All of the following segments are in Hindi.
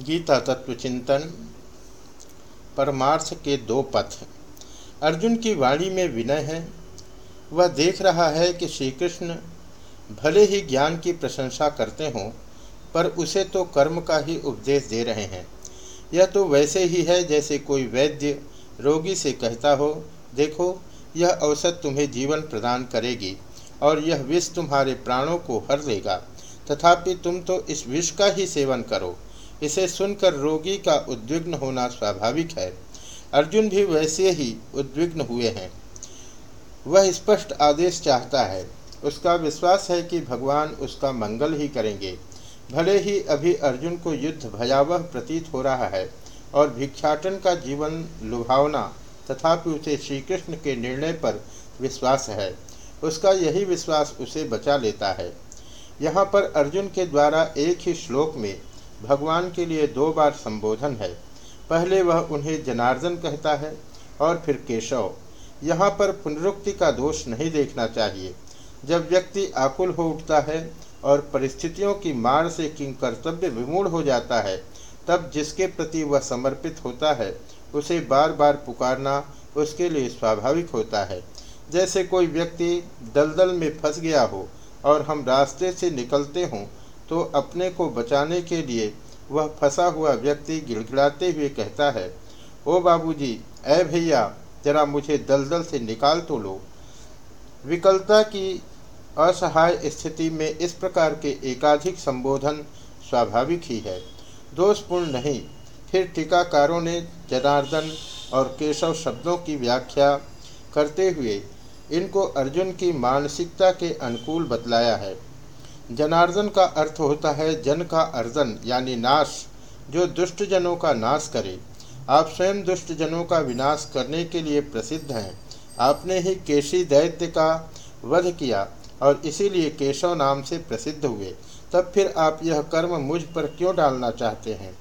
गीता तत्व चिंतन, परमार्थ के दो पथ अर्जुन की वाणी में विनय है। वह देख रहा है कि श्री कृष्ण भले ही ज्ञान की प्रशंसा करते हों, पर उसे तो कर्म का ही उपदेश दे रहे हैं। यह तो वैसे ही है जैसे कोई वैद्य रोगी से कहता हो, देखो, यह औसत तुम्हें जीवन प्रदान करेगी, और यह विष तुम्हारे प्राणों को हर देगा। तथापि तुम तो इस विष का ही सेवन करो इसे सुनकर रोगी का उद्विग्न होना स्वाभाविक है। अर्जुन भी वैसे ही उद्विग्न हुए हैं। वह स्पष्ट आदेश चाहता है। उसका विश्वास है कि भगवान उसका मंगल ही करेंगे। भले ही अभी अर्जुन को युद्ध भयावह प्रतीत हो रहा है और भिक्षाटन का जीवन लुभावना तथापि उसे श्री कृष्ण के निर्णय पर विश्वास है। उसका यही विश्वास उसे बचा लेता है। यहाँ पर अर्जुन के द्वारा एक ही श्लोक में भगवान के लिए दो बार संबोधन है। पहले वह उन्हें जनार्दन कहता है और फिर केशव। यहाँ पर पुनरुक्ति का दोष नहीं देखना चाहिए। जब व्यक्ति आकुल हो उठता है और परिस्थितियों की मार से किंग कर्तव्य विमूढ़ हो जाता है, तब जिसके प्रति वह समर्पित होता है, उसे बार बार पुकारना उसके लिए स्वाभाविक होता है। जैसे कोई व्यक्ति दलदल में फंस गया हो और हम रास्ते से निकलते हों तो अपने को बचाने के लिए वह फंसा हुआ व्यक्ति गिड़गिड़ाते हुए कहता है ओ बाबूजी, ऐ भैया जरा मुझे दलदल से निकाल तो लो। विकलता की असहाय स्थिति में इस प्रकार के एकाधिक संबोधन स्वाभाविक ही है। दोषपूर्ण नहीं फिर टीकाकारों ने जनार्दन और केशव शब्दों की व्याख्या करते हुए इनको अर्जुन की मानसिकता के अनुकूल बतलाया है। जनार्दन का अर्थ होता है जन का अर्जन यानी नाश, जो दुष्ट जनों का नाश करे। आप स्वयं दुष्ट जनों का विनाश करने के लिए प्रसिद्ध हैं। आपने ही केशी दैत्य का वध किया, और इसीलिए केशव नाम से प्रसिद्ध हुए। तब फिर आप यह कर्म मुझ पर क्यों डालना चाहते हैं?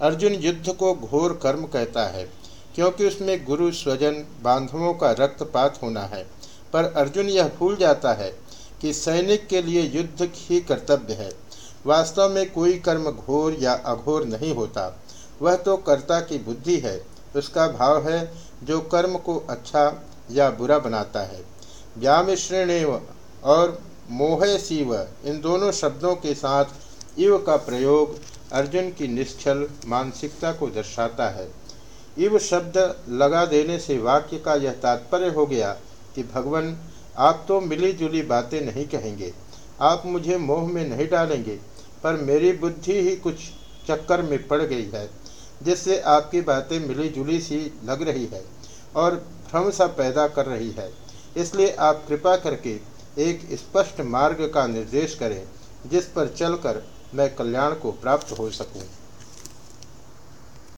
अर्जुन युद्ध को घोर कर्म कहता है, क्योंकि उसमें गुरु, स्वजन, बांधवों का रक्तपात होना है। पर अर्जुन यह भूल जाता है कि सैनिक के लिए युद्ध ही कर्तव्य है। वास्तव में कोई कर्म घोर या अघोर नहीं होता। वह तो कर्ता की बुद्धि है, उसका भाव है, जो कर्म को अच्छा या बुरा बनाता है। व्यामिश्रणेव और मोह शिव इन दोनों शब्दों के साथ इव का प्रयोग अर्जुन की निश्चल मानसिकता को दर्शाता है। इव शब्द लगा देने से वाक्य का यह तात्पर्य हो गया कि भगवान आप तो मिली जुली बातें नहीं कहेंगे आप मुझे मोह में नहीं डालेंगे, पर मेरी बुद्धि ही कुछ चक्कर में पड़ गई है, जिससे आपकी बातें मिली जुली सी लग रही है और भ्रम सा पैदा कर रही है इसलिए आप कृपा करके एक स्पष्ट मार्ग का निर्देश करें, जिस पर चलकर मैं कल्याण को प्राप्त हो सकूँ।